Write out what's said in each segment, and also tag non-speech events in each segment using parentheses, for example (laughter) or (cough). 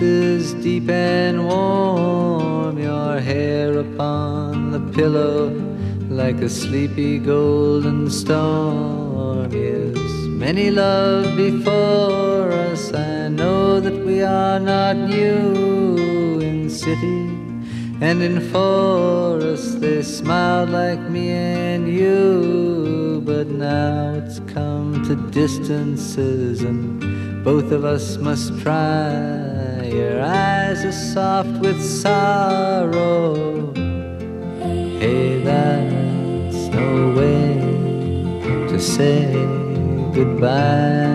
Kisses deep and warm, your hair upon the pillow like a sleepy golden storm. Yes, many love before us. I know that we are not new in city and in forest. They smiled like me and you, but now it's come to distances, and both of us must try. Your eyes are soft with sorrow. Hey, that's no way to say goodbye.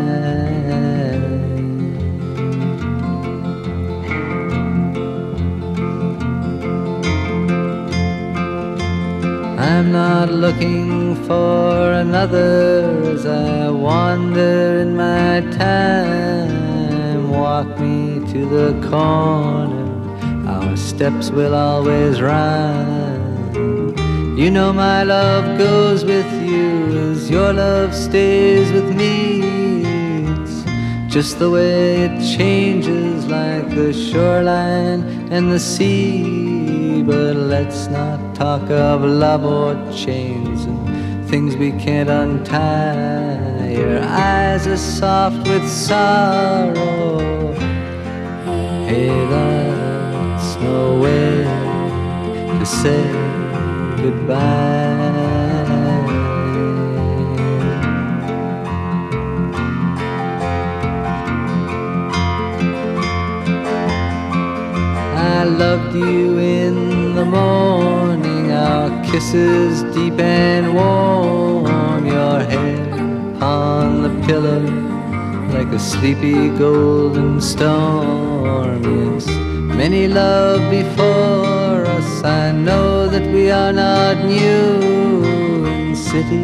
I'm not looking for another as I wander in my time. Walk me to the corner, our steps will always rhyme. You know my love goes with you as your love stays with me. It's just the way it changes like the shoreline and the sea. But let's not talk of love or chains and things we can't untie. Your eyes are soft with sorrow. Hey, that's no way to say goodbye. I loved you in the morning, our kisses deep and warm, your hair on the pillow like a sleepy golden storm. Yes, many love before us. I know that we are not new in city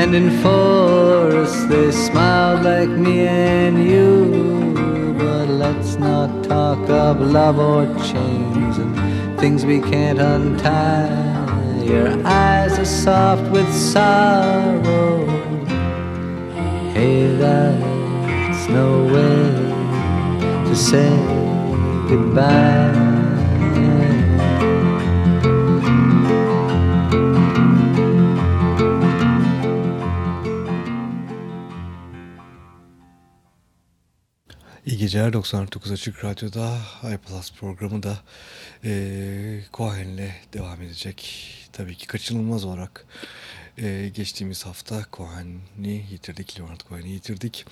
and in forest. They smiled like me and you, but let's not talk of love or chains and things we can't untie. Your eyes are soft with sorrow. Hey, that's no way to say goodbye. İyi geceler 99 Açık Radyo'da iPlus programı da e, Cohen'le devam edecek. Tabii ki kaçınılmaz olarak e, geçtiğimiz hafta Cohen'i yitirdik, Leonard Cohen'i yitirdik.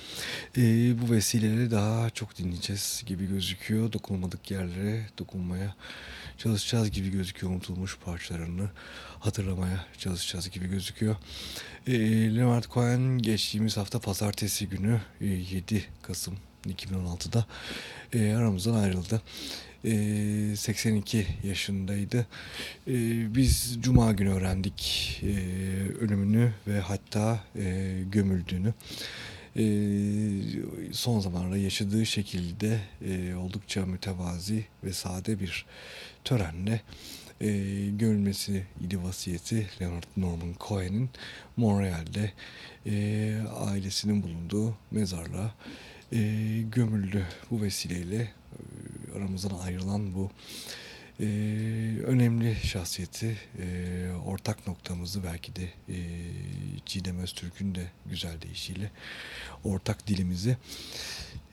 E, bu vesileyle daha çok dinleyeceğiz gibi gözüküyor. Dokunulmadık yerlere dokunmaya çalışacağız gibi gözüküyor. Unutulmuş parçalarını hatırlamaya çalışacağız gibi gözüküyor. E, Leonard Cohen geçtiğimiz hafta pazartesi günü e, 7 Kasım 2016'da e, aramızdan ayrıldı. E, 82 yaşındaydı. E, biz Cuma günü öğrendik e, ölümünü ve hatta gömüldüğünü. Son zamanlarda yaşadığı şekilde oldukça mütevazi ve sade bir törenle e, görülmesi idi vasiyeti Leonard Norman Cohen'in Montreal'de ailesinin bulunduğu mezarlığa e, gömüldü. Bu vesileyle aramızdan ayrılan bu e, önemli şahsiyeti, e, ortak noktamızı belki de e, Cidem Öztürk'ün de güzel deyişiyle ortak dilimizi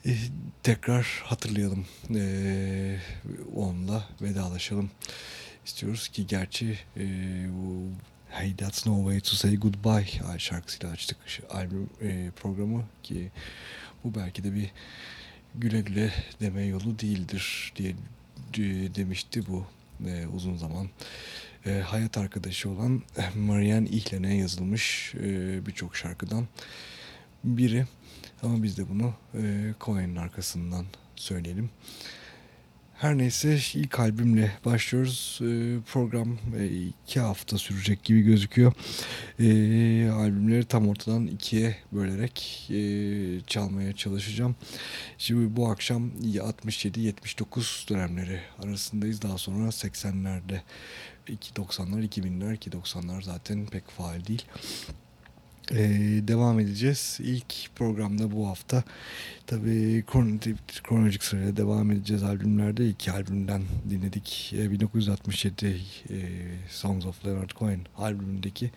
e, tekrar hatırlayalım. E, onunla vedalaşalım istiyoruz ki gerçi e, bu Hey That's No Way To Say Goodbye şarkısıyla açtık albüm e, programı ki bu belki de bir güle güle deme yolu değildir diye demişti bu e, uzun zaman. E, hayat arkadaşı olan Marianne İhlen'e yazılmış e, birçok şarkıdan biri. Ama biz de bunu e, Cohen'in arkasından söyleyelim. Her neyse ilk albümle başlıyoruz. Ee, program e, iki hafta sürecek gibi gözüküyor. Ee, albümleri tam ortadan ikiye bölerek e, çalmaya çalışacağım. Şimdi bu akşam 67-79 dönemleri arasındayız. Daha sonra 80'lerde 90'lar, 2000'ler ki 90'lar zaten pek faal değil. Ee, devam edeceğiz. İlk programda bu hafta tabii kronolojik sırayla devam edeceğiz albümlerde. iki albümden dinledik. Ee, 1967 e, Songs of Leonard Cohen albümündeki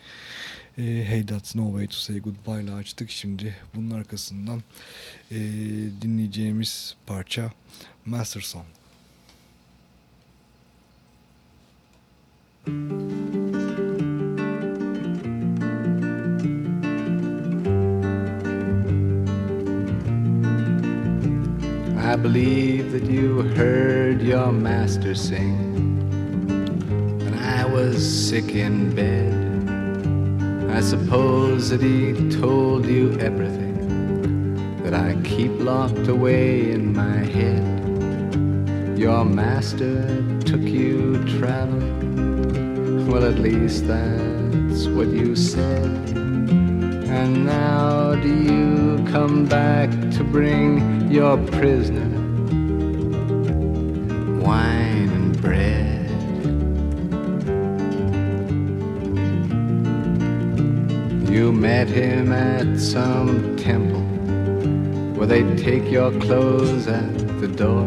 e, Hey That's No Way To Say Goodbye ile açtık. Şimdi bunun arkasından e, dinleyeceğimiz parça Master Song. Müzik I believe that you heard your master sing. When I was sick in bed, I suppose that he told you everything that I keep locked away in my head. Your master took you traveling. Well, at least that's what you said. And now do you come back to bring your prisoner wine and bread? You met him at some temple where they take your clothes at the door.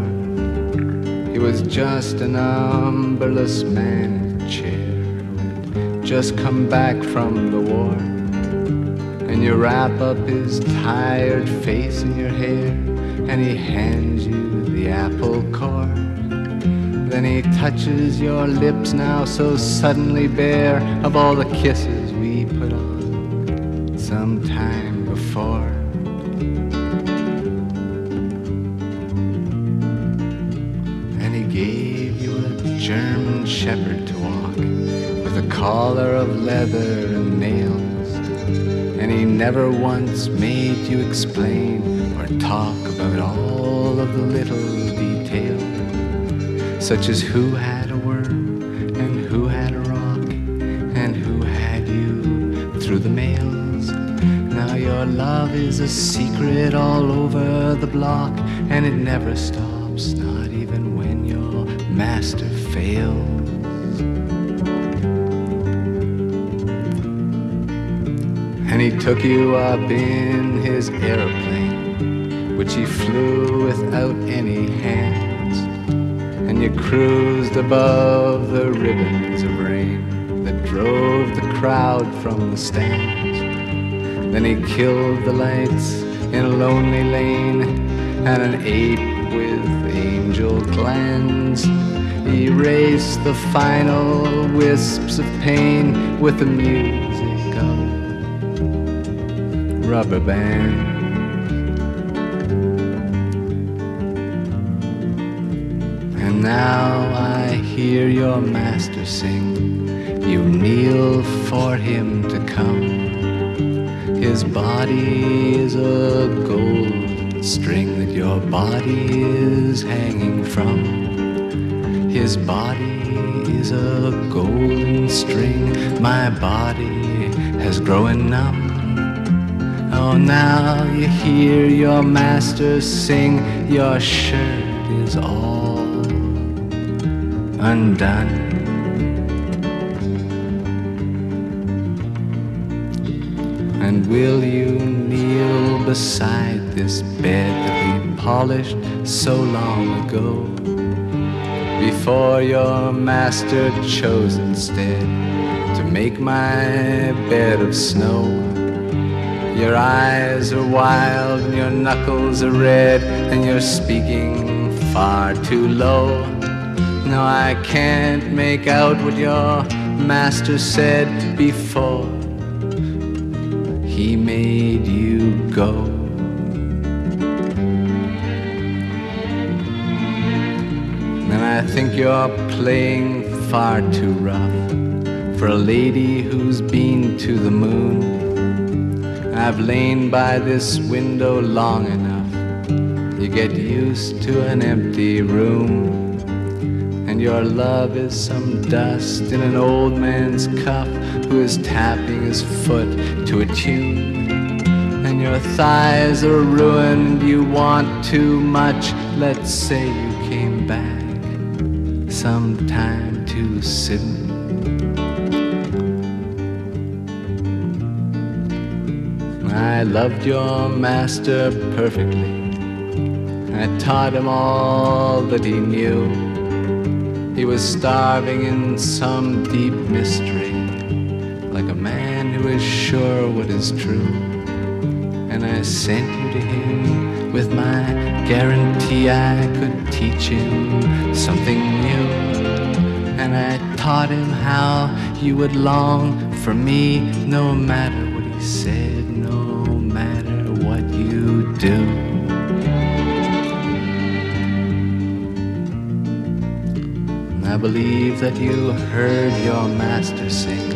He was just an umberless man in a chair just come back from the war and you wrap up his tired face in your hair, and he hands you the apple core. Then he touches your lips now so suddenly bare of all the kisses we put on some time before. And he gave you a German shepherd to walk with a collar of leather and nails and he never once made you explain or talk about all of the little details, such as who had a worm and who had a rock and who had you through the mails. Now your love is a secret all over the block, and it never stops, not even when your master fails. He took you up in his aeroplane, which he flew without any hands. And you cruised above the ribbons of rain that drove the crowd from the stands. Then he killed the lights in a lonely lane and an ape with angel glands. Erased the final wisps of pain with a music rubber band. And now I hear your master sing. You kneel for him to come. His body is a gold string that your body is hanging from. His body is a golden string. My body has grown numb. Oh, now you hear your master sing, your shirt is all undone. And will you kneel beside this bed that we polished so long ago? Before your master chose instead to make my bed of snow. Your eyes are wild and your knuckles are red and you're speaking far too low. No, I can't make out what your master said before he made you go. And I think you're playing far too rough for a lady who's been to the moon I've lain by this window long enough. You get used to an empty room. And your love is some dust in an old man's cup who is tapping his foot to a tune. And your thighs are ruined, you want too much. Let's say you came back sometime too soon. Loved your master perfectly. I taught him all that he knew. He was starving in some deep mystery, like a man who is sure what is true. And I sent you to him with my guarantee I could teach him something new. And I taught him how you would long for me no matter what he said, no matter what you do. I believe that you heard your master sing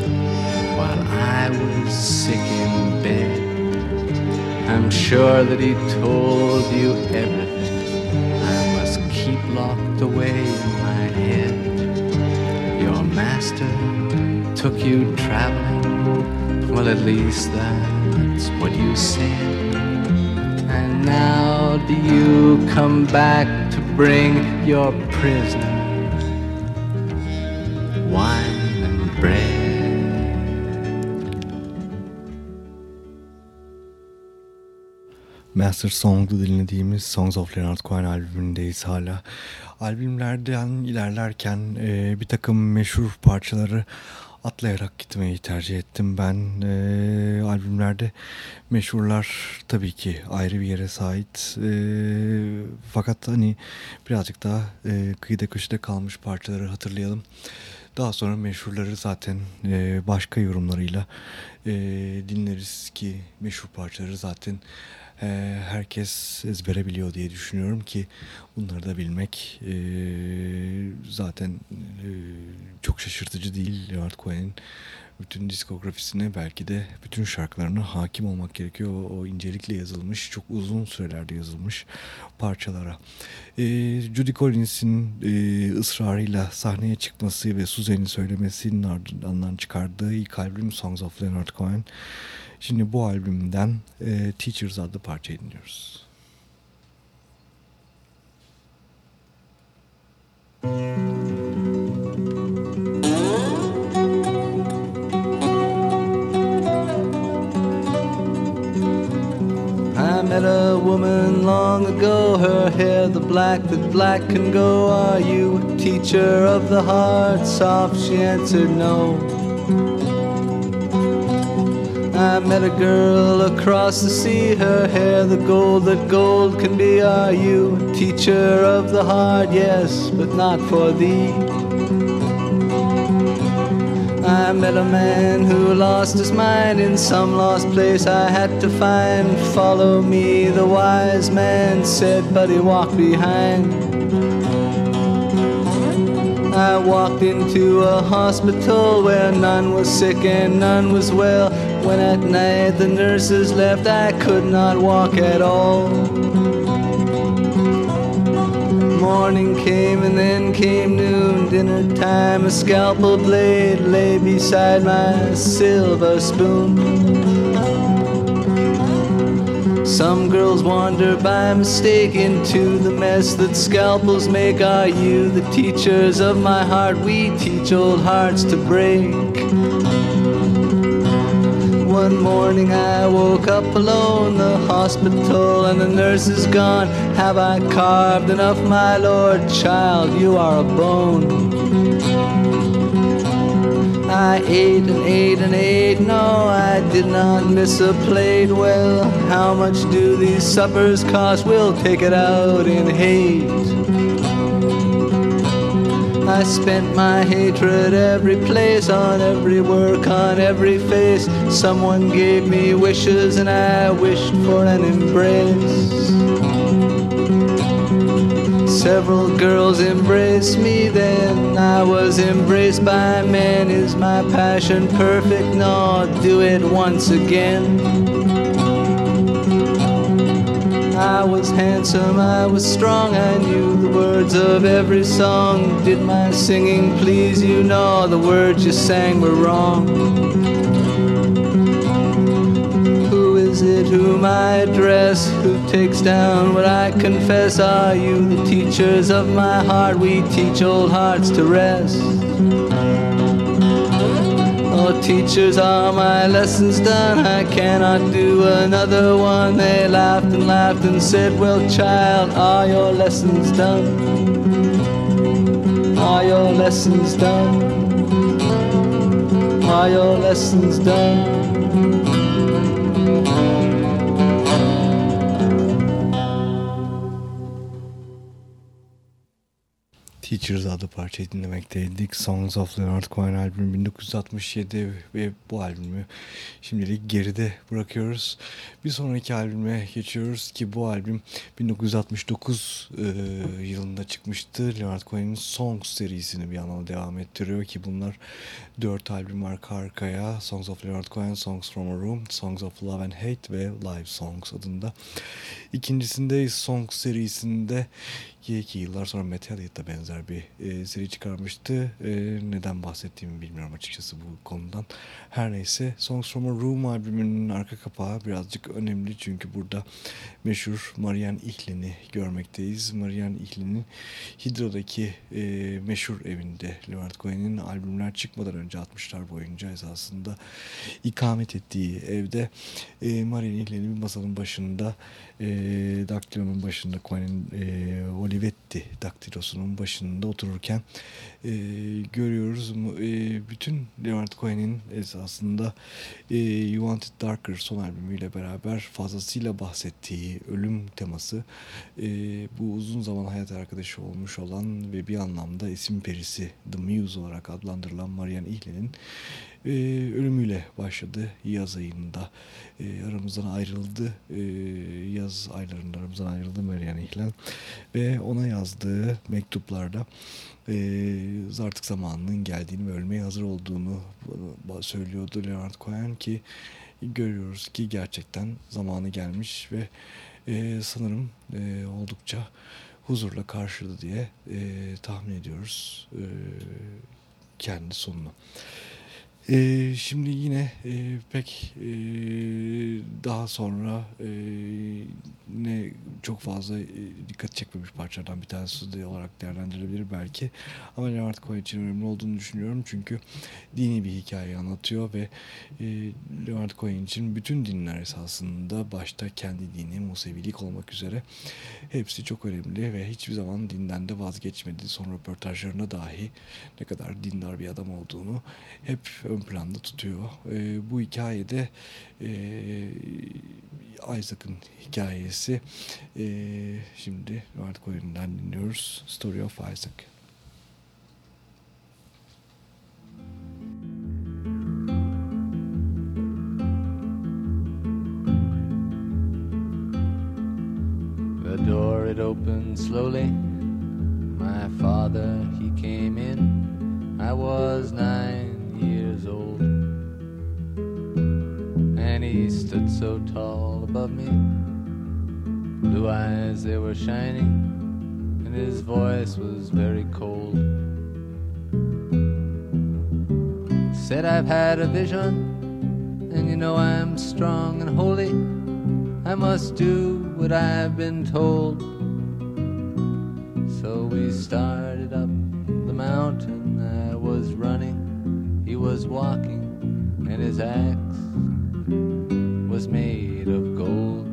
while I was sick in bed. I'm sure that he told you everything I must keep locked away in my head. Your master took you traveling, well, at least that's what you said. And now do you come back to bring your prisoner wine and bread? Master Song'da dinlediğimiz Songs of Leonard Cohen albümündeyiz hala. Albümlerden ilerlerken e, bir takım meşhur parçaları atlayarak gitmeyi tercih ettim ben. E, albümlerde meşhurlar tabii ki ayrı bir yere sahip. E, fakat hani birazcık daha e, kıyıda köşede kalmış parçaları hatırlayalım. Daha sonra meşhurları zaten e, başka yorumlarıyla e, dinleriz ki meşhur parçaları zaten e, herkes ezbere biliyor diye düşünüyorum ki bunları da bilmek e, zaten e, çok şaşırtıcı değil Leonard Cohen'in bütün diskografisine belki de bütün şarkılarına hakim olmak gerekiyor. O, o incelikle yazılmış, çok uzun sürelerde yazılmış parçalara. E, Judy Collins'in e, ısrarıyla sahneye çıkması ve Suzanne'in söylemesinin ardından çıkardığı ilk albüm Songs of Leonard Cohen. Şimdi bu albümden e, Teachers adlı parçayı dinliyoruz. I met a woman long ago, her hair the black that black can go. Are you a teacher of the heart? Soft, she answered no. I met a girl across the sea, her hair the gold that gold can be. Are you teacher of the heart? Yes, but not for thee. I met a man who lost his mind in some lost place I had to find. Follow me, the wise man said, but he walked behind. I walked into a hospital where none was sick and none was well. When at night the nurses left, I could not walk at all. Morning came and then came noon, dinner time. A scalpel blade lay beside my silver spoon. Some girls wander by mistake into the mess that scalpels make. Are you the teachers of my heart? We teach old hearts to break. One morning I woke up alone, the hospital and the nurse is gone. Have I carved enough, my lord? Child, you are a bone. I ate and ate and ate, no, I did not miss a plate. Well, how much do these suppers cost? We'll take it out in hate. I spent my hatred every place, on every work, on every face. Someone gave me wishes and I wished for an embrace. several girls embraced me then. I was embraced by men. Is my passion perfect? No, do it once again. I was handsome, I was strong, I knew the words of every song. Did my singing please you? No, the words you sang were wrong. Who is it whom I address? Who takes down what I confess? Are you the teachers of my heart? We teach old hearts to rest. Oh, teachers, are my lessons done? I cannot do another one. They laughed and laughed and said, Well, child, are your lessons done? Are your lessons done? Are your lessons done? Teachers adlı parçayı dinlemekteydik. Songs of Leonard Cohen albümü 1967 ve bu albümü şimdilik geride bırakıyoruz. Bir sonraki albüme geçiyoruz ki bu albüm 1969 e, yılında çıkmıştı. Leonard Cohen'in Songs serisini bir anlamda devam ettiriyor ki bunlar dört albüm arka arkaya. Songs of Leonard Cohen, Songs from a Room, Songs of Love and Hate ve Live Songs adında. İkincisinde Songs serisinde ki yıllar sonra Metallica'da benzer bir e, seri çıkarmıştı. E, neden bahsettiğimi bilmiyorum açıkçası bu konudan. Her neyse Songs from a Room albümünün arka kapağı birazcık önemli çünkü burada meşhur Marianne Ihlen'i görmekteyiz. Marianne Ihlen'in Hydro'daki e, meşhur evinde Leonard Cohen'in albümler çıkmadan önce 60'lar boyunca esasında ikamet ettiği evde e, Marianne Ihlen'in bir masanın başında e, daktilonun başında Cohen'in e, Olivetti daktilosunun başında otururken e, görüyoruz. E, bütün Leonard Cohen'in esasında e, You Want It Darker son albümüyle beraber fazlasıyla bahsettiği ölüm teması e, bu uzun zaman hayat arkadaşı olmuş olan ve bir anlamda isim perisi The Muse olarak adlandırılan Marianne Ihlen'in e, ölümüyle başladı yaz ayında. E, aramızdan ayrıldı. E, yaz aylarında aramızdan ayrıldı Marianne Ihlen. Ve ona yazdığı mektuplarda e, artık zamanının geldiğini ve ölmeye hazır olduğunu söylüyordu Leonard Cohen ki görüyoruz ki gerçekten zamanı gelmiş ve e, sanırım e, oldukça huzurla karşıladı diye e, tahmin ediyoruz e, kendi sonunu. Ee, şimdi yine e, pek e, daha sonra e, ne çok fazla e, dikkat çekmemiş parçalardan bir tanesi de olarak değerlendirilebilir belki. Ama Leonard Cohen için önemli olduğunu düşünüyorum çünkü dini bir hikaye anlatıyor ve e, Leonard Cohen için bütün dinler esasında başta kendi dini Musevilik olmak üzere hepsi çok önemli ve hiçbir zaman dinden de vazgeçmedi. Son röportajlarına dahi ne kadar dindar bir adam olduğunu hep ön planda tutuyor. E, bu hikayede e, Isaac'ın hikayesi e, şimdi Leonard Cohen'den dinliyoruz. Story of Isaac. The door it opened slowly. My father he came in. I was nine years old. And he stood so tall above me. Blue eyes, they were shining, and his voice was very cold. Said, I've had a vision, and you know I'm strong and holy. I must do what I've been told. So we started up the mountain. Was walking, and his axe was made of gold.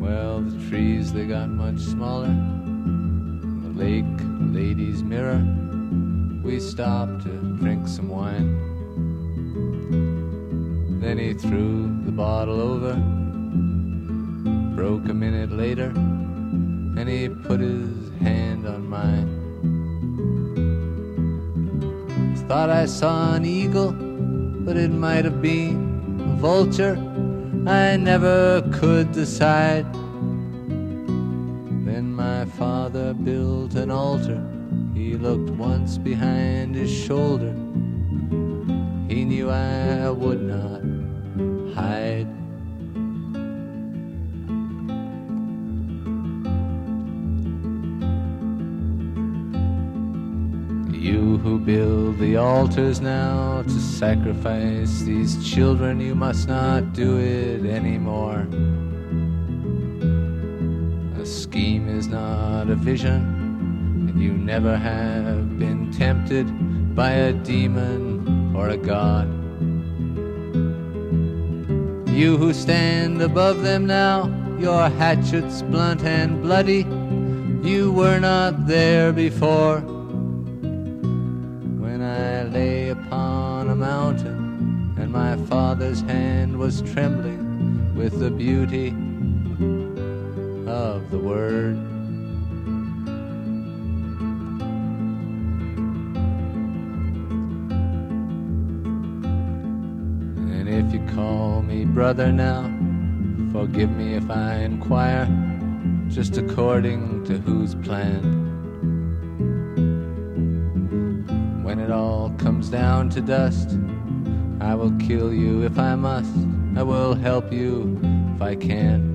Well, the trees they got much smaller. The lake, lady's mirror. We stopped to drink some wine. Then he threw the bottle over. Broke a minute later, and he put his hand on mine. Thought I saw an eagle, but it might have been a vulture, I never could decide. Then my father built an altar. He looked once behind his shoulder. He knew I would not hide. Who build the altars now to sacrifice these children, you must not do it anymore. A scheme is not a vision, and you never have been tempted by a demon or a god. You who stand above them now, your hatchets blunt and bloody, you were not there before. My father's hand was trembling with the beauty of the word. And if you call me brother now, forgive me if I inquire, just according to whose plan. When it all comes down to dust, I will kill you if I must. I will help you if I can.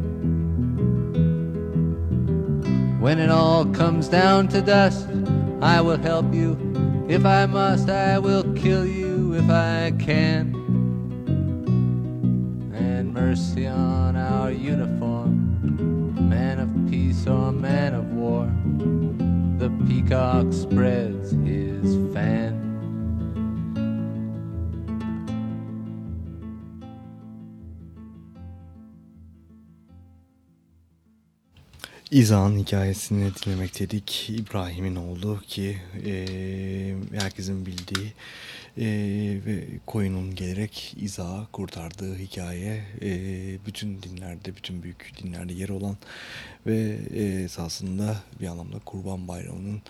When it all comes down to dust, I will help you if I must. I will kill you if I can. And mercy on our uniform, man of peace or man of war. The peacock spreads his fan. İza'nın hikayesini dinlemekteydik. İbrahim'in oğlu ki e, herkesin bildiği e, ve koyunun gelerek İza'ı kurtardığı hikaye e, bütün dinlerde, bütün büyük dinlerde yer olan ve e, esasında bir anlamda Kurban Bayramı'nın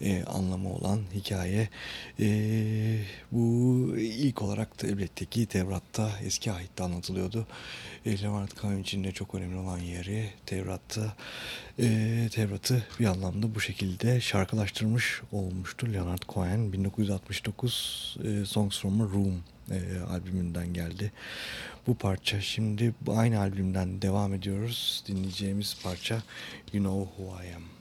e, anlamı olan hikaye. E, bu ilk olarak da Tevrat'ta eski ahitte anlatılıyordu. E, Levant Kavim için de çok önemli olan yeri Tevrat'ta e, Tevrat'ı bir anlamda bu şekilde şarkılaştırmış olmuştu. Leonard Cohen 1969 e, Songs from a Room e, albümünden geldi. Bu parça şimdi aynı albümden devam ediyoruz. Dinleyeceğimiz parça You Know Who I Am.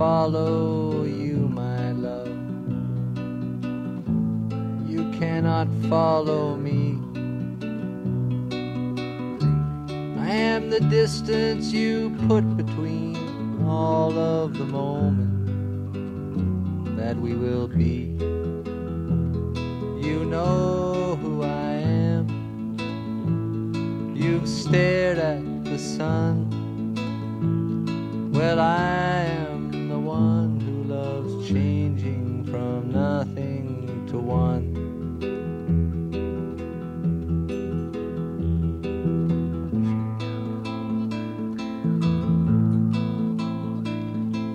Follow you, my love. You cannot follow me. I am the distance you put between all of the moments that we will be. You know who I am. You've stared at the sun. Well, I am the one who loves changing from nothing to one.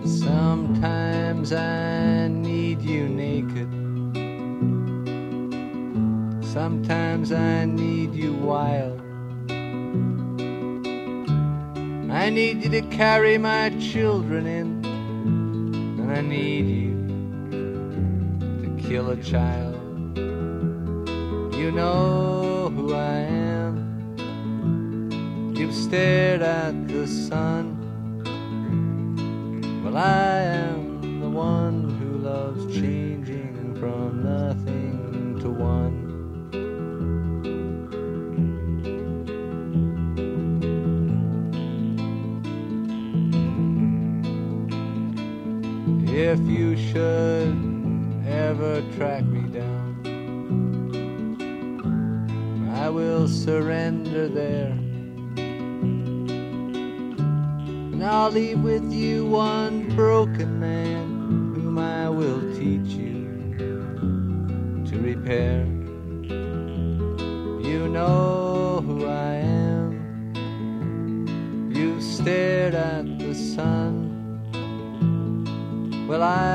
Sometimes I Sometimes I need you wild. I need you to carry my children in, and I need you to kill a child. You know who I am. You've stared at the sun. Well, I If you should ever track me down, I will surrender there. And I'll leave with you one broken man whom I will teach you to repair. Well, I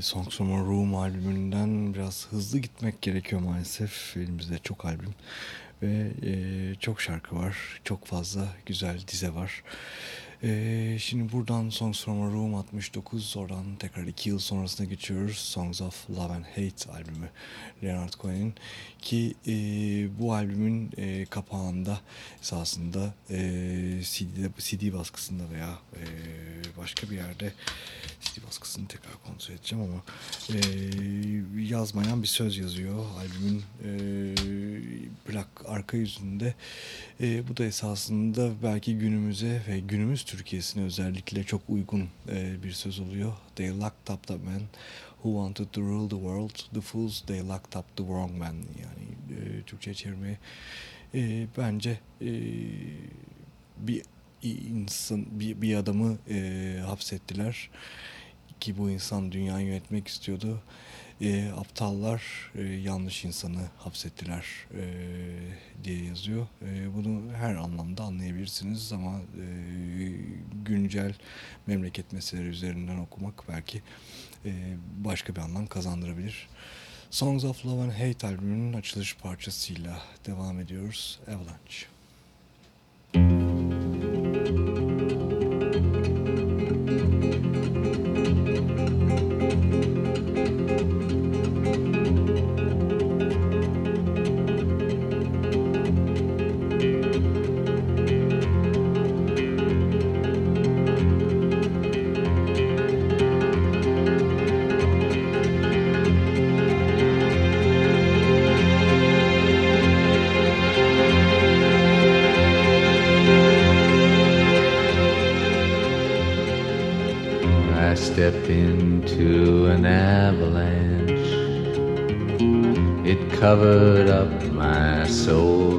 Songs from a Room albümünden biraz hızlı gitmek gerekiyor maalesef. Elimizde çok albüm ve e, çok şarkı var. Çok fazla güzel dize var. E, şimdi buradan Songs from a Room 69 oradan tekrar 2 yıl sonrasına geçiyoruz. Songs of Love and Hate albümü Leonard Cohen'in ki e, bu albümün e, kapağında esasında e, CD, CD baskısında veya e, başka bir yerde CD baskısını tekrar kontrol edeceğim ama e, yazmayan bir söz yazıyor albümün e, plak arka yüzünde. E, bu da esasında belki günümüze ve günümüz Türkiye'sine özellikle çok uygun e, bir söz oluyor. They locked up the man who wanted to rule the world. The fools they locked up the wrong man. Yani e, Türkçe çevirmeye e, bence e, bir insan bir, bir adamı e, hapsettiler ki bu insan dünyayı yönetmek istiyordu. E, aptallar e, yanlış insanı hapsettiler e, diye yazıyor. E, bunu her anlamda anlayabilirsiniz ama e, güncel memleket meseleleri üzerinden okumak belki e, başka bir anlam kazandırabilir. Songs of Love and Hate albümünün açılış parçasıyla devam ediyoruz. Avalanche. I covered up my soul.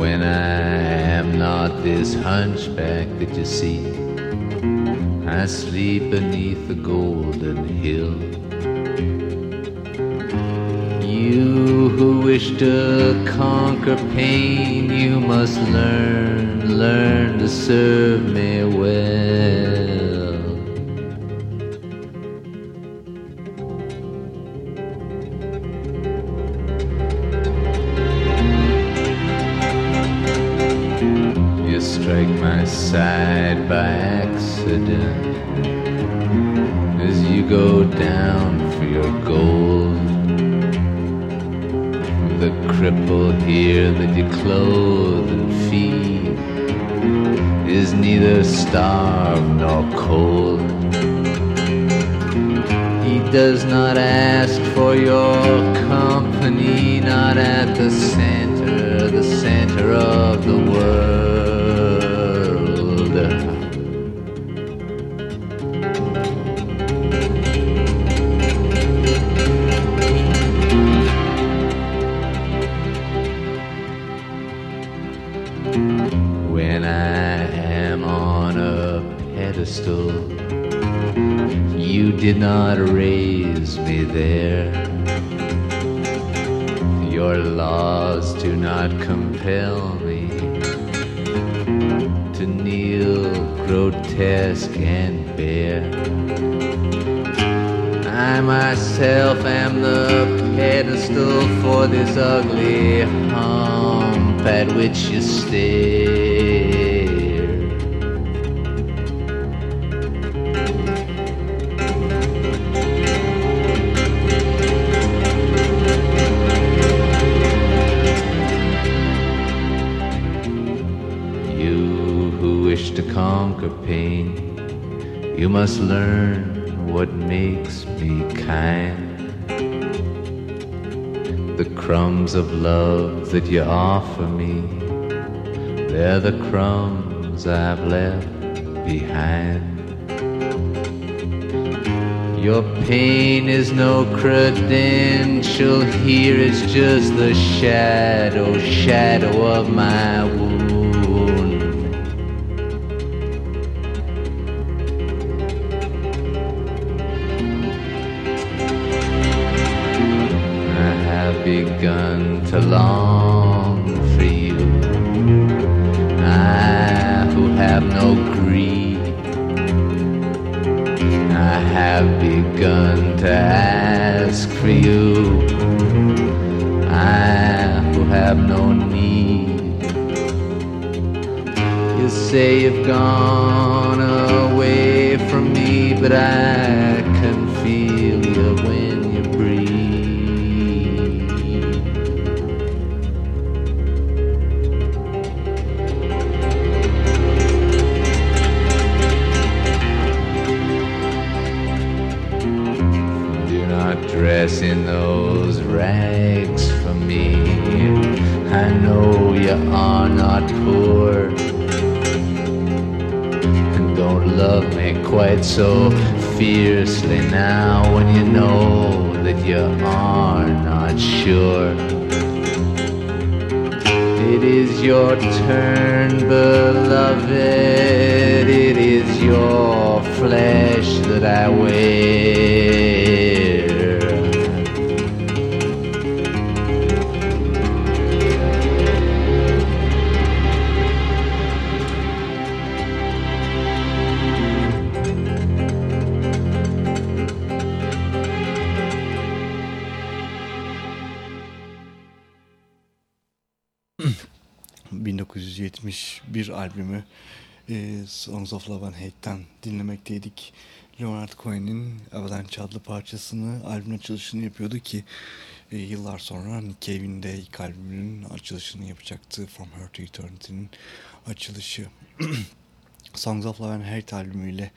When I am not this hunchback that you see, I sleep beneath the golden hill. You who wish to conquer pain, you must learn, learn to serve me well. Of love that you offer me, they're the crumbs I've left behind. Your pain is no credential here, it's just the shadow, shadow of my wound. To long for you. I who have no greed. I have begun to ask for you. I who have no need. You say you've gone away from me, but I you are not poor. And don't love me quite so fiercely now when you know that you are not sure. It is your turn, beloved. It is your flesh that I wear. Albümü e, Songs of Love and Hate'den dinlemekteydik. Leonard Cohen'in Avalanche adlı parçasını albüm açılışını yapıyordu ki e, yıllar sonra Nick Cave'in de ilk albümünün açılışını yapacaktı. From Her to Eternity'nin açılışı. (clears throat) Songs of Love and Hate albümüyle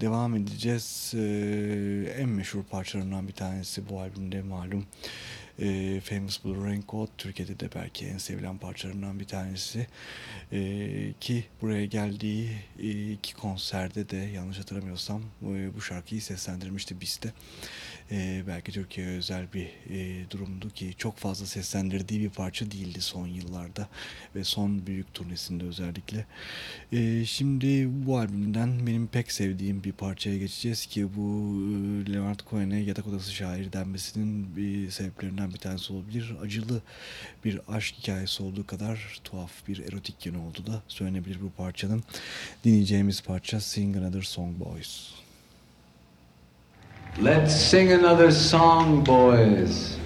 devam edeceğiz. Ee, en meşhur parçalarından bir tanesi bu albümde malum. Ee, Famous Blue Raincoat Türkiye'de de belki en sevilen parçalarından bir tanesi. Ee, ki buraya geldiği e, iki konserde de yanlış hatırlamıyorsam bu, bu şarkıyı seslendirmişti bizde. Ee, belki Türkiye'ye özel bir e, durumdu ki çok fazla seslendirdiği bir parça değildi son yıllarda ve son büyük turnesinde özellikle. Ee, şimdi bu albümden benim pek sevdiğim bir parçaya geçeceğiz ki bu e, Leonard Cohen'e yatak odası şair denmesinin bir sebeplerinden bir tanesi olabilir. Acılı bir aşk hikayesi olduğu kadar tuhaf bir erotik yönü olduğu da söylenebilir bu parçanın. Dinleyeceğimiz parça Sing Another Song Boys. Let's sing another song, boys.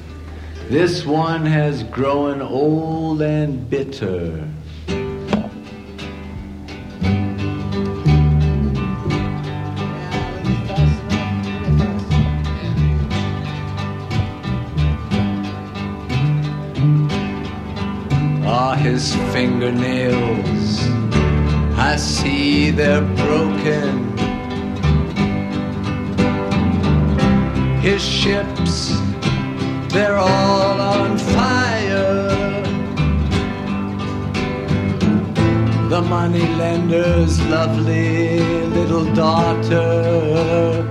This one has grown old and bitter. Ah, his fingernails, I see they're broken. His ships, they're all on fire. The moneylender's lovely little daughter.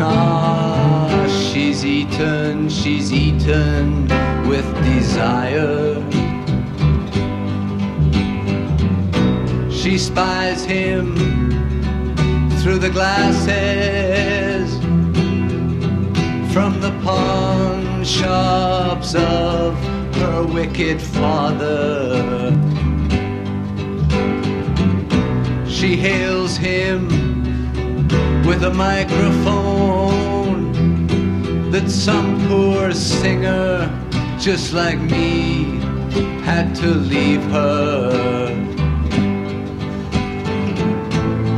Ah, she's eaten, she's eaten with desire. She spies him through the glasses from the pawn shops of her wicked father. She hails him with a microphone that some poor singer just like me had to leave her.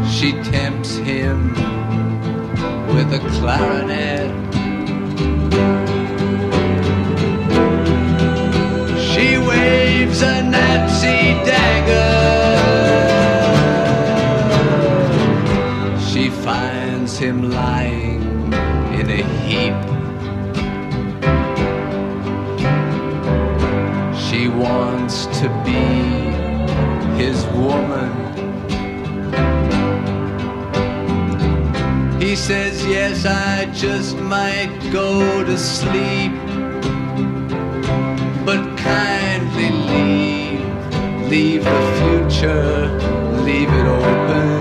She tempts him with a clarinet. She waves a Nazi dagger. She finds him lying He says, Yes, I just might go to sleep. But kindly leave, leave the future, leave it open.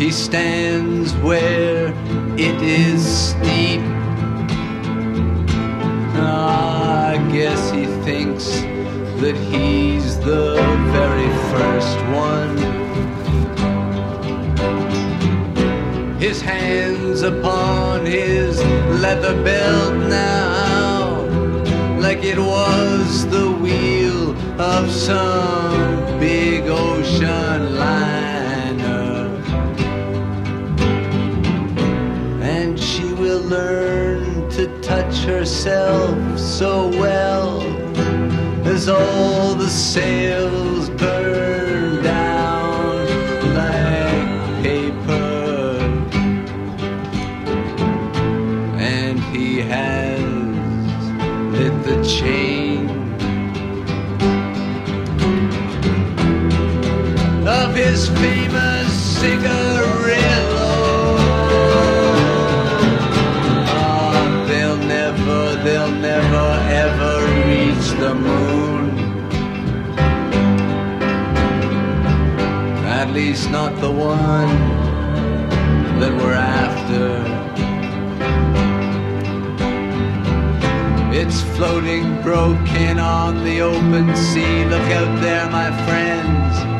He stands where it is steep. Ah, I guess he thinks that he's the very first one. His hands upon his leather belt now, like it was the wheel of some big ocean liner. And she will learn to touch herself so well as all the sails burn Ah, At least not the one that we're after. It's floating broken on the open sea. Look out there, my friends.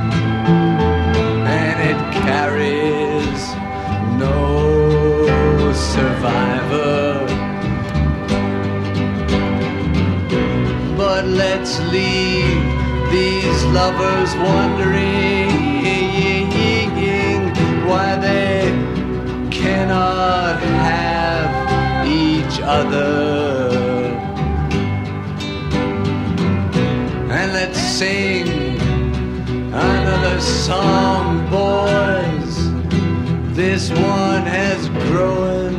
Carries no survivor. But let's leave these lovers wondering why they cannot have each other. And let's sing another song, boys. This one has grown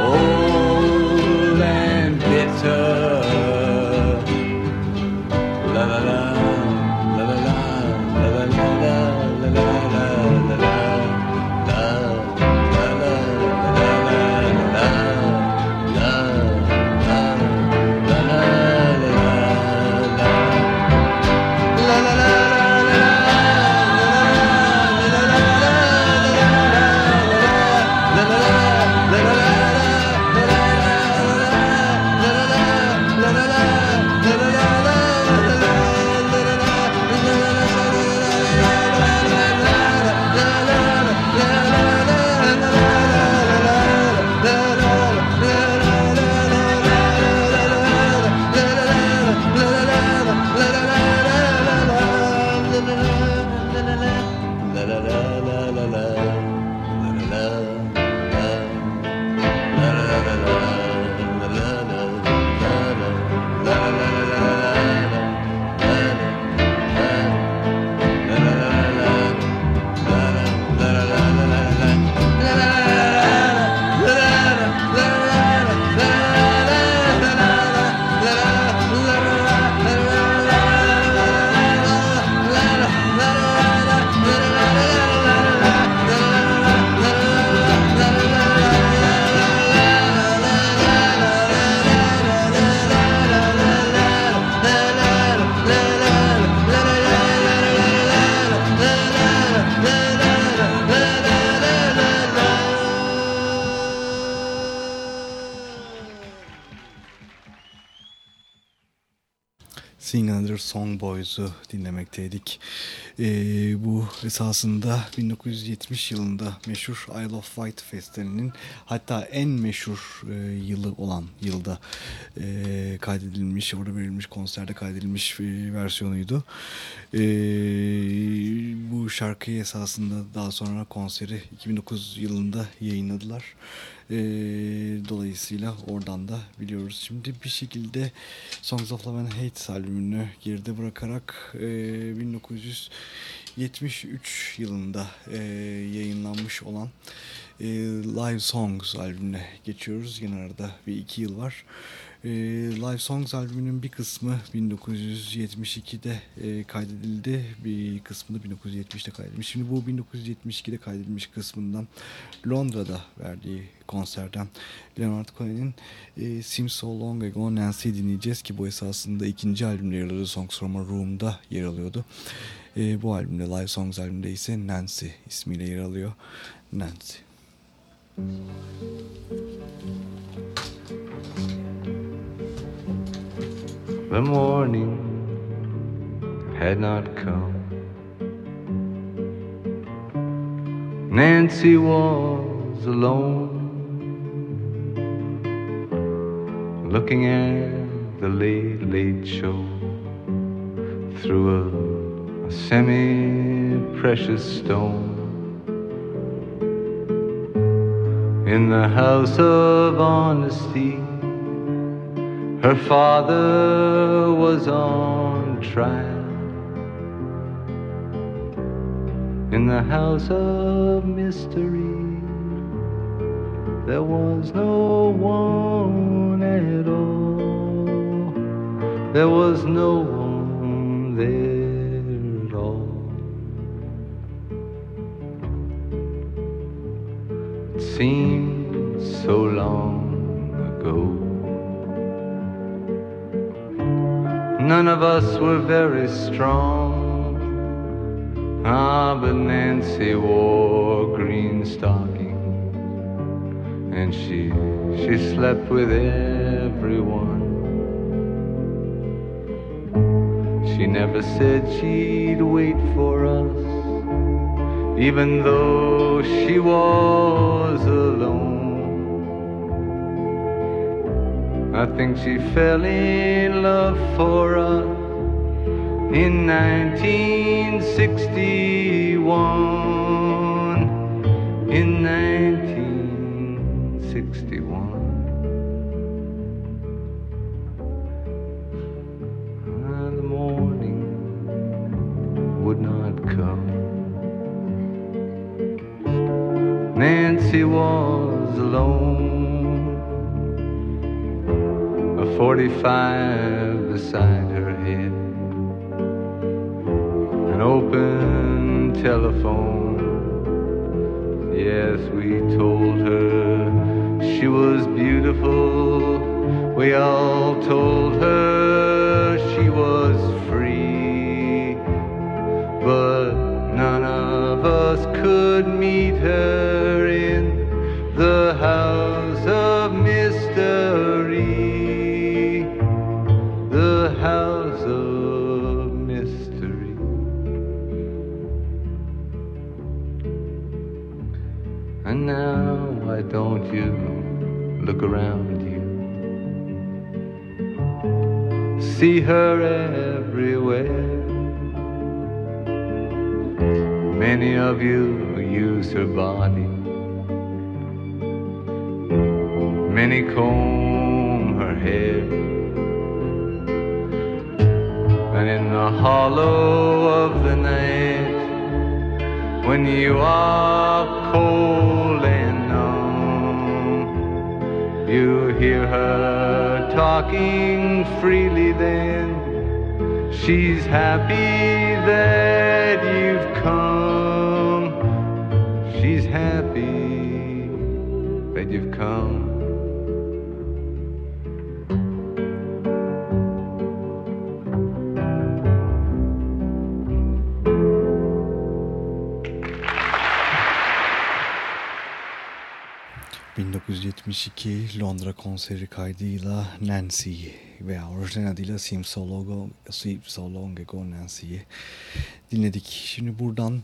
old and bitter. Boys'u dinlemekteydik. Ee, bu esasında 1970 yılında meşhur Isle of Wight Festivali'nin hatta en meşhur e, yılı olan yılda e, kaydedilmiş, orada verilmiş konserde kaydedilmiş e, versiyonuydu. E, bu şarkıyı esasında daha sonra konseri 2009 yılında yayınladılar. E, dolayısıyla oradan da biliyoruz. Şimdi bir şekilde Songs of Love and Hate albümünü geride bırakarak e, 1973 yılında e, yayınlanmış olan e, Live Songs albümüne geçiyoruz. Yine arada bir iki yıl var. E, Live Songs albümünün bir kısmı 1972'de e, kaydedildi. Bir kısmını 1970'de kaydedilmiş. Şimdi bu 1972'de kaydedilmiş kısmından Londra'da verdiği konserden Leonard Cohen'in e, Seems So Long Ago Nancy dinleyeceğiz ki bu esasında ikinci albümde yer alıyordu. Songs From A Room'da yer alıyordu. E, bu albümde Live Songs albümünde ise Nancy ismiyle yer alıyor. Nancy. The morning had not come. Nancy was alone, looking at the late, late show through a, a semi precious stone. In the house of honesty, her father was on trial. In the house of mystery, there was no one at all. There was no one there seemed so long ago. None of us were very strong. Ah, but Nancy wore green stockings, and she she slept with everyone. She never said she'd wait for us, even though she was alone. I think she fell in love for us in 1961. In 1961. 45 beside her head an open telephone. Yes, we told her she was beautiful. We all told her now, why don't you look around you? See her everywhere. Many of you use her body. Many comb her hair. And in the hollow of the night, when you are cold you hear her talking freely then. She's happy that you've come. She's happy that you've come. ...1972 Londra konseri kaydıyla Nancy'yi veya orijinal adıyla Seems So Long, Seems so long Ago Nancy'yi dinledik. Şimdi buradan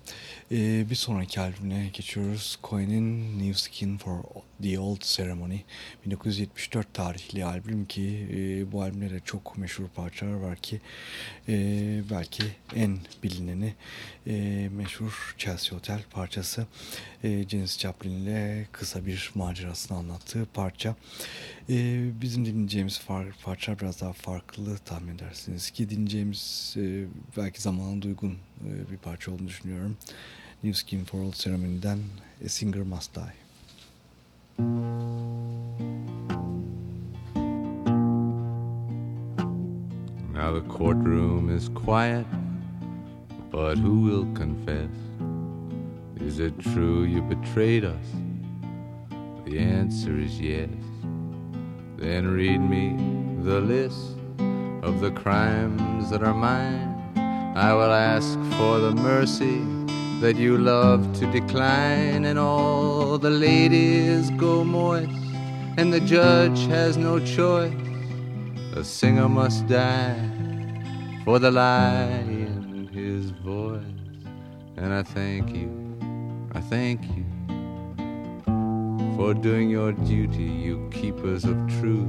e, bir sonraki albümüne geçiyoruz. Cohen'in New Skin for the Old Ceremony 1974 tarihli albüm ki e, bu albümde de çok meşhur parçalar var ki e, belki en bilineni e, meşhur Chelsea Hotel parçası e, Janis Joplin ile kısa bir macerasını anlattığı parça. E, bizim dinleyeceğimiz parça biraz daha farklı tahmin edersiniz ki dinleyeceğimiz e, belki zamanında uygun bir parça olduğunu düşünüyorum. New Skin for Old Ceremony'den A Singer Must Die. Now the courtroom is quiet, but who will confess? Is it true you betrayed us? The answer is yes. Then read me the list of the crimes that are mine. I will ask for the mercy that you love to decline, and all the ladies go moist, and the judge has no choice. A singer must die for the lie in his voice. And I thank you, I thank you for doing your duty, you keepers of truth,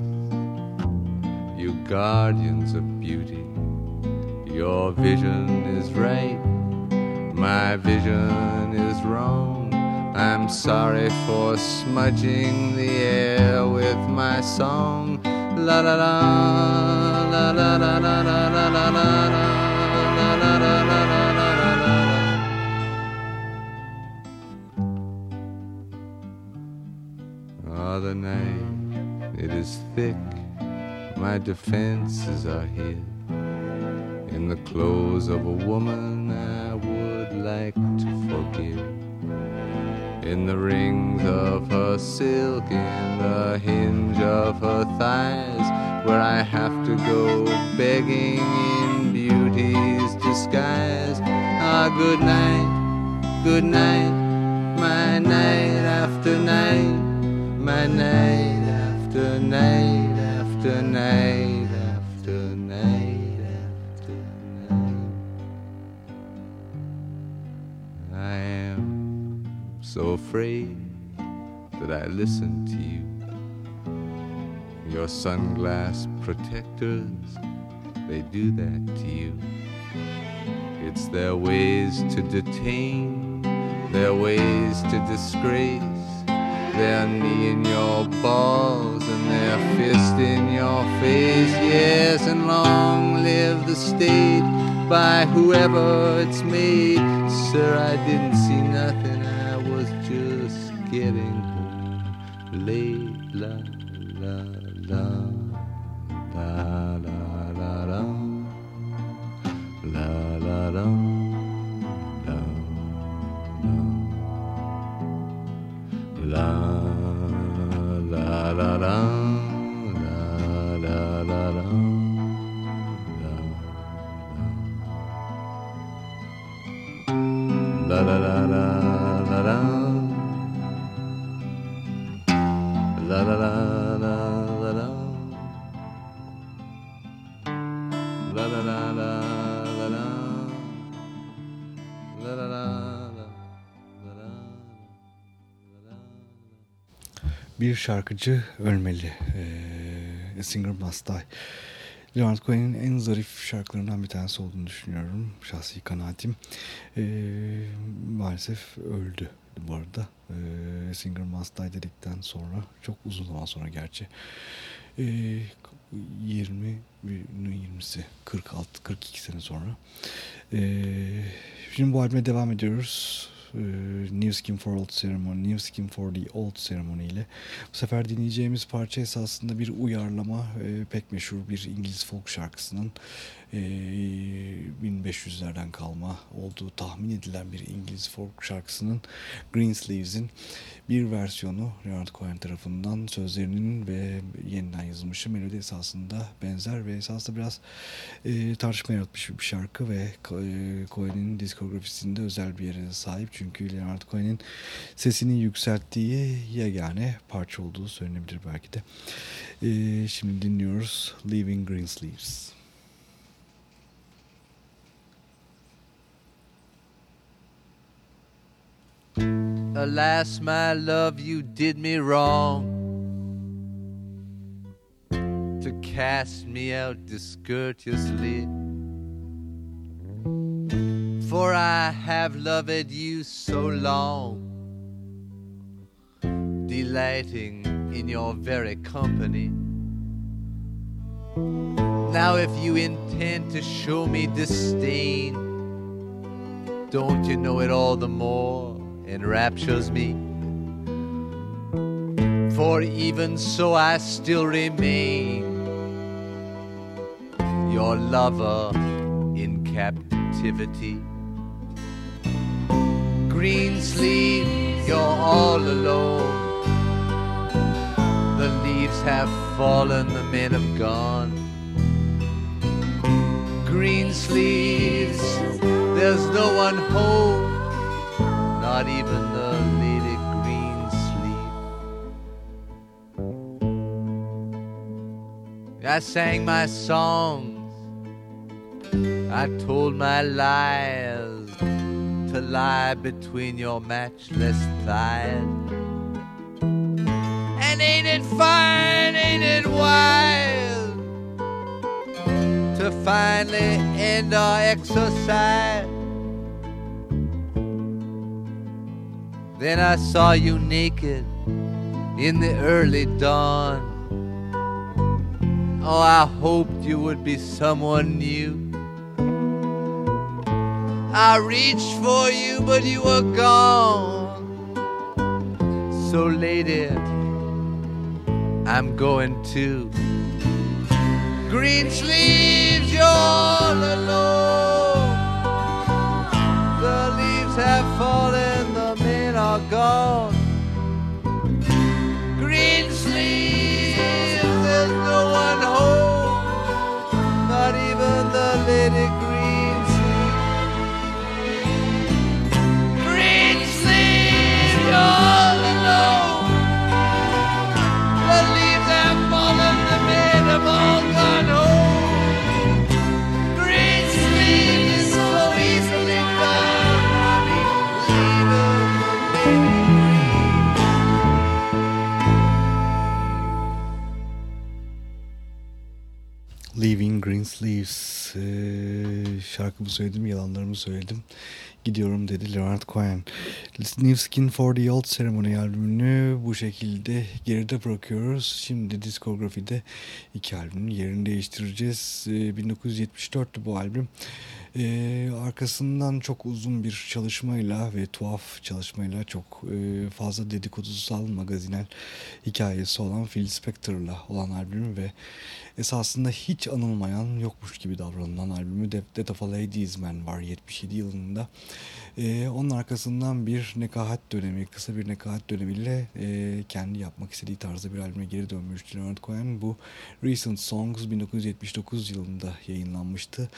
you guardians of beauty. Your vision is right, my vision is wrong. I'm sorry for smudging the air with my song. La la la la la la la la la la la la la la la la Ah, the night, it is thick, my defenses are hid. In the clothes of a woman I would like to forgive. In the rings of her silk, in the hinge of her thighs, where I have to go begging in beauty's disguise. Ah, good night, good night, my night after night, my night after night so afraid that I listen to you. Your sunglass protectors, they do that to you. It's their ways to detain, their ways to disgrace, their knee in your balls and their fist in your face. Yes, and long live the state by whoever it's made. Sir, I didn't see nothing, getting home late. La la la la la la la la la la Bir şarkıcı ölmeli. Ee, A Singer Must Die. Leonard Cohen'in en zarif şarkılarından bir tanesi olduğunu düşünüyorum. Şahsi kanaatim. Ee, maalesef öldü bu arada. Ee, Singer Must Die dedikten sonra, çok uzun zaman sonra gerçi. Ee, 20, 20'si, 46, 42 sene sonra. Ee, şimdi bu albüme devam ediyoruz. Ee, New Skin for Old Ceremony, New Skin for the Old Ceremony ile. Bu sefer dinleyeceğimiz parça esasında bir uyarlama, e, pek meşhur bir İngiliz folk şarkısının e, 1500'lerden kalma olduğu tahmin edilen bir İngiliz folk şarkısının Greensleeves'in bir versiyonu Leonard Cohen tarafından sözlerinin ve yeniden yazılmışı melodi esasında benzer ve esasında biraz e, tartışma yaratmış bir şarkı ve e, Cohen'in diskografisinde özel bir yere sahip çünkü Leonard Cohen'in sesini yükselttiği yegane parça olduğu söylenebilir belki de. E, şimdi dinliyoruz Leaving Greensleeves. Alas, my love, you did me wrong to cast me out discourteously. For I have loved you so long, delighting in your very company. Now, if you intend to show me disdain, don't you know it all the more enraptures me? For even so, I still remain your lover in captivity. Green sleeve, you're all alone. The leaves have fallen, the men have gone. Green sleeves, there's no one home, not even the lady green sleeve. I sang my songs, I told my lies to lie between your matchless thighs. And ain't it fine, ain't it wild to finally end our exercise? Then I saw you naked in the early dawn. Oh, I hoped you would be someone new. I reached for you, but you were gone. So, lady, I'm going to green sleeves, you're alone. The lady green Leaving Greensleeves ee, şarkımı söyledim, yalanlarımı söyledim. Gidiyorum dedi Leonard Cohen. New Skin for the Old Ceremony albümünü bu şekilde geride bırakıyoruz. Şimdi diskografide iki albümün yerini değiştireceğiz. Ee, 1974'tü bu albüm. Ee, arkasından çok uzun bir çalışmayla ve tuhaf çalışmayla çok e, fazla dedikodusal magazinel hikayesi olan Phil Spector'la olan albüm ve esasında hiç anılmayan yokmuş gibi davranılan albümü Death of a Ladies Man var 77 yılında. Ee, onun arkasından bir nekahat dönemi, kısa bir nekahat dönemiyle e, kendi yapmak istediği tarzda bir albüme geri dönmüştü Leonard Cohen. Bu Recent Songs 1979 yılında yayınlanmıştı.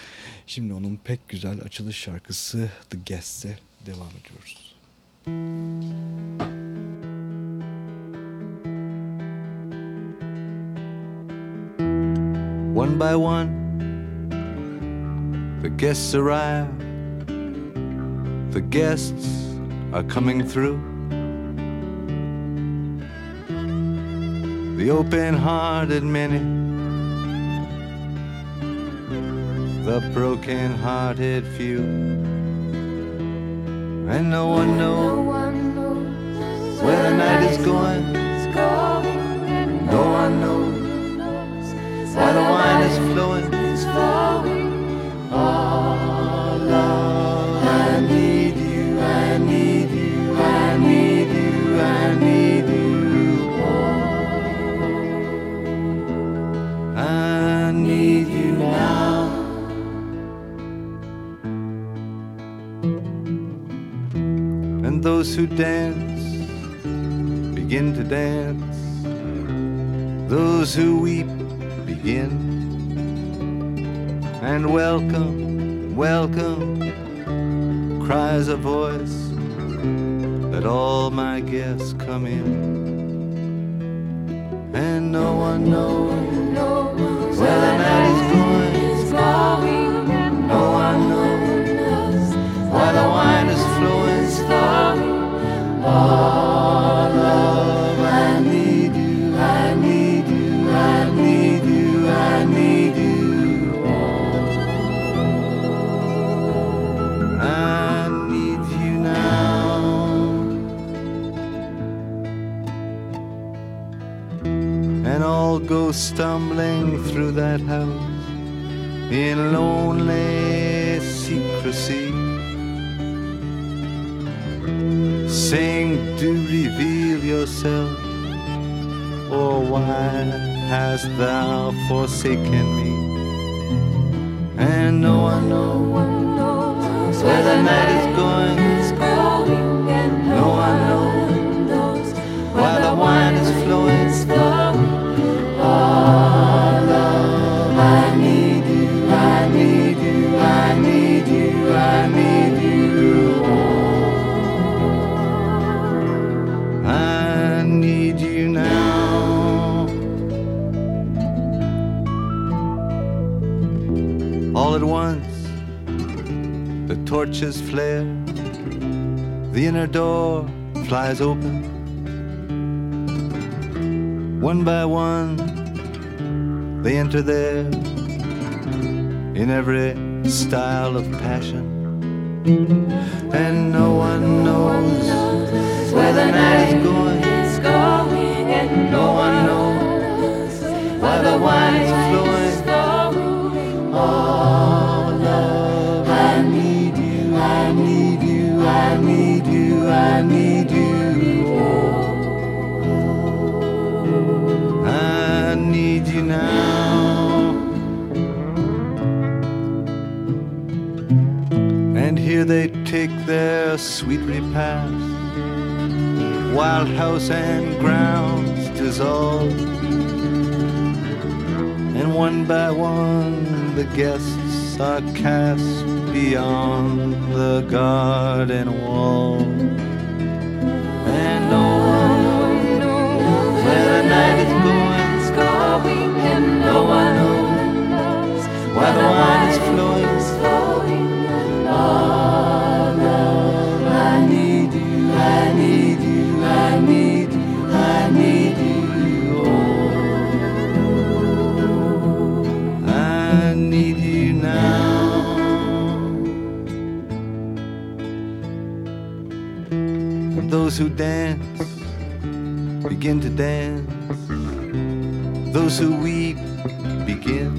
Şimdi onun pek güzel açılış şarkısı The Guest'e devam ediyoruz. One by one, the guests arrive. The guests are coming through. The open hearted many, the broken hearted few. And no one knows where the night is going. No one knows so the wine is flowing. Oh, Lord, I need you, I need you, I need you, I need you. Oh, And those who dance begin to dance. Those who weep begin. And welcome, welcome, cries a voice. Let all my guests come in. And no one knows stumbling through that house in lonely secrecy. Sing, Do reveal yourself, or why hast thou forsaken me? And no one knows where the night is going. Torches flare, the inner door flies open. One by one, they enter there in every style of passion. And no one knows where the night is going. And no one knows why the wine here they take their sweet repast, while house and grounds dissolve. And one by one the guests are cast beyond the garden wall. And no one knows where the night is going. And no one knows why the wine is flowing. Those who dance begin to dance. Those who weep begin.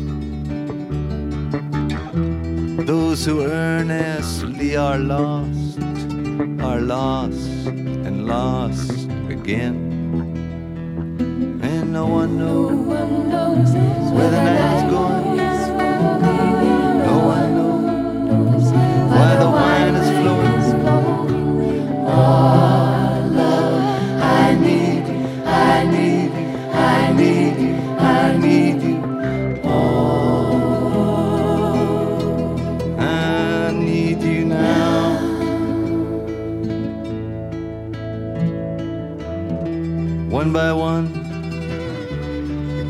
Those who earnestly are lost are lost and lost again. And no one knows where the night is going.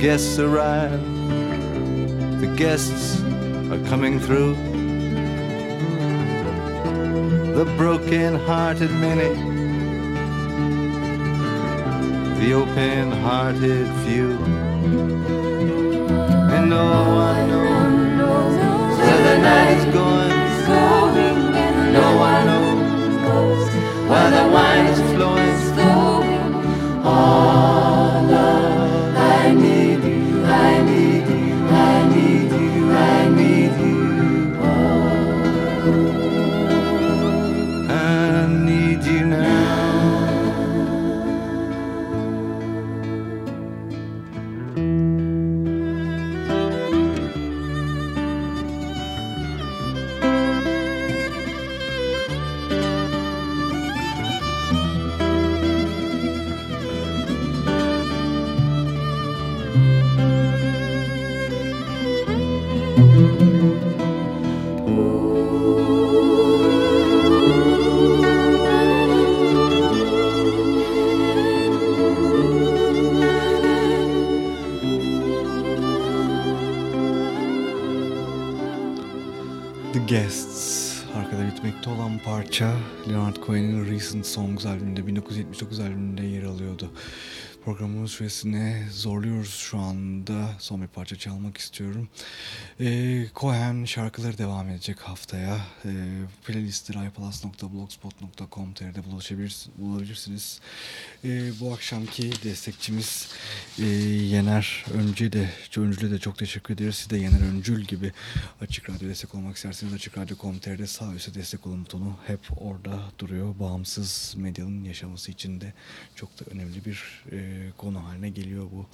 Guests arrive. The guests are coming through. The broken hearted many, the open hearted few. And no one knows where the night is going. No one knows why the wine is flowing. Oh, Recent Songs albümünde 1979 albümünde yer alıyordu. Programımız süresine zorluyoruz şu anda. Son bir parça çalmak istiyorum. E, Cohen şarkıları devam edecek haftaya. E, playlistleri ipalas.blogspot.com.tr'de bulabilirsiniz. E, bu akşamki destekçimiz e, Yener Öncü de, Öncül'e de çok teşekkür ederiz. Siz de Yener Öncül gibi Açık Radyo destek olmak isterseniz Açık Radyo.com.tr'de sağ üstte destek olun butonu hep orada duruyor. Bağımsız medyanın yaşaması için de çok da önemli bir e, konu haline geliyor bu.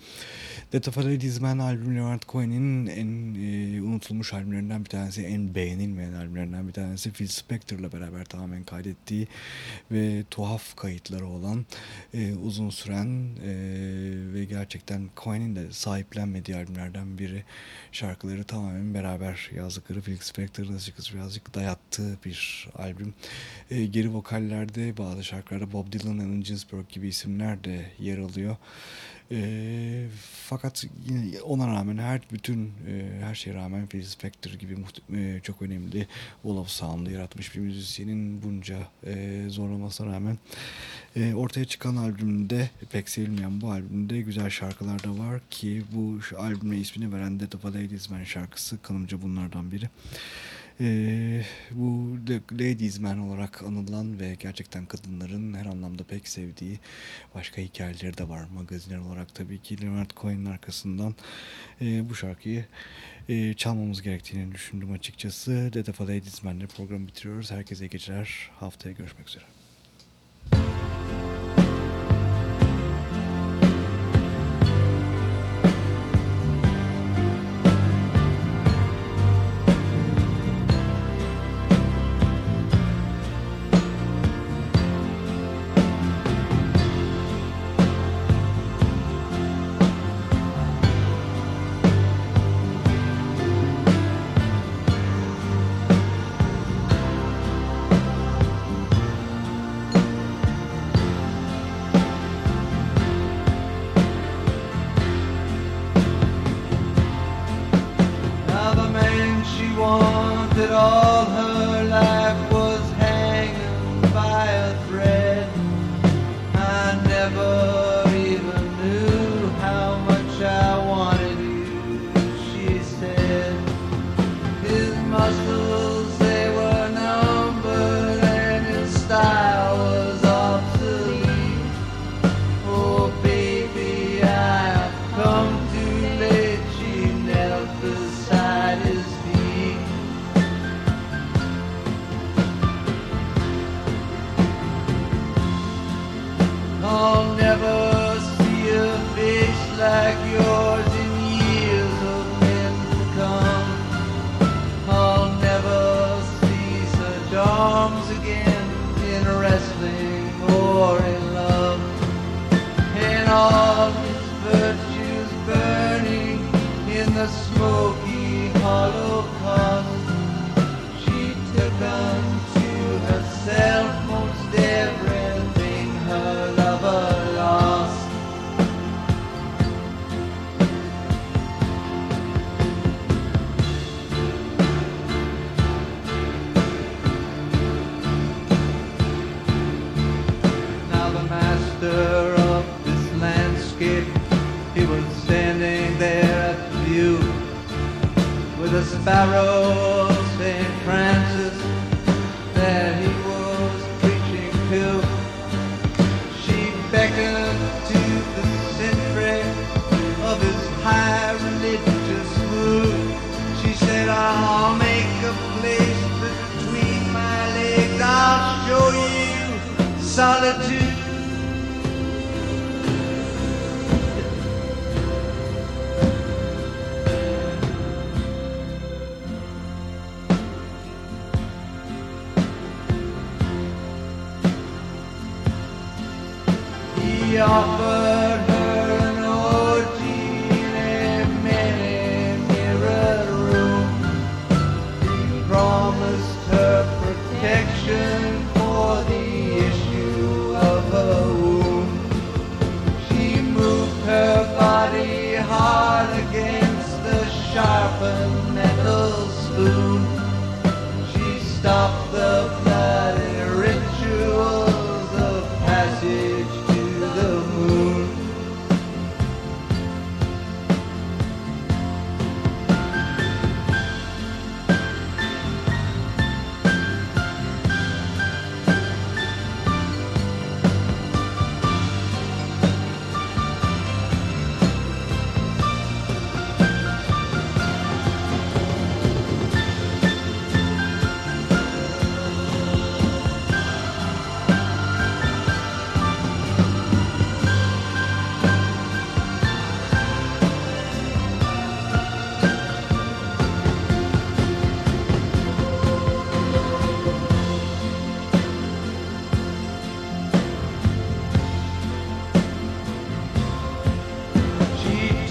Ladies Man albüm Leonard Cohen'in en e, unutulmuş albümlerinden bir tanesi, en beğenilmeyen albümlerinden bir tanesi. Phil Spector'la beraber tamamen kaydettiği ve tuhaf kayıtları olan e, uzun süren e, ve gerçekten Cohen'in de sahiplenmediği albümlerden biri. Şarkıları tamamen beraber yazdıkları Phil Spector'ın açıkçası birazcık dayattığı bir albüm. E, geri vokallerde bazı şarkılarda Bob Dylan, Allen Ginsberg gibi isimler de yer alıyor. Fakat yine ona rağmen her bütün e, her şeye rağmen Phil Spector gibi e, çok önemli Wall of Sound'ı yaratmış bir müzisyenin bunca e, zorlamasına rağmen e, ortaya çıkan albümde pek sevilmeyen bu albümde güzel şarkılar da var ki bu albüme ismini veren Death of a Ladies Man şarkısı kanımca bunlardan biri. Ee, bu Ladies Man olarak anılan ve gerçekten kadınların her anlamda pek sevdiği başka hikayeleri de var magazinler olarak tabii ki Leonard Cohen'in arkasından e, bu şarkıyı e, çalmamız gerektiğini düşündüm açıkçası. Death of a Ladies Man'le programı bitiriyoruz. Herkese geceler. Haftaya görüşmek üzere.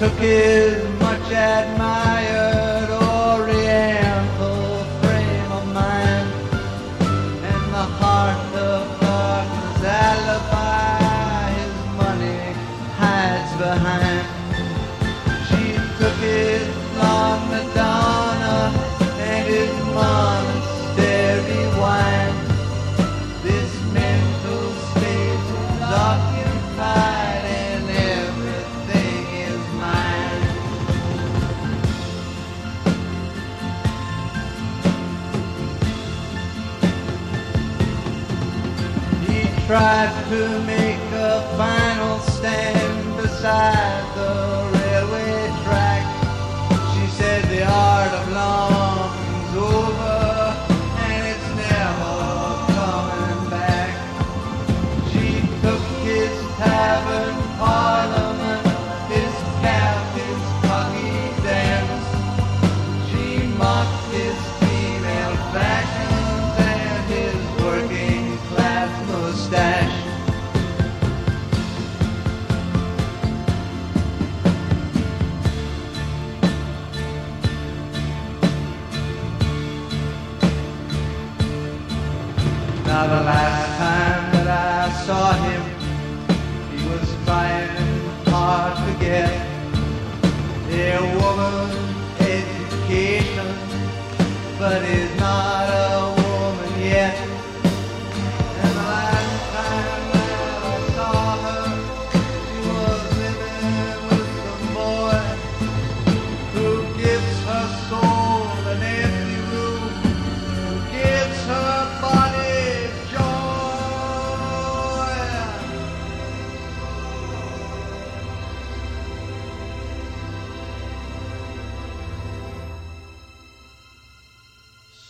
Ay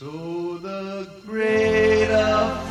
Palas. Hazırlayan ve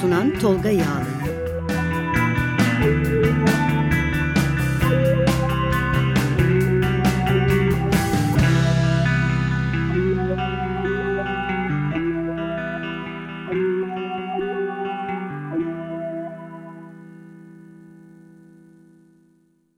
sunan Tolga Yağlı.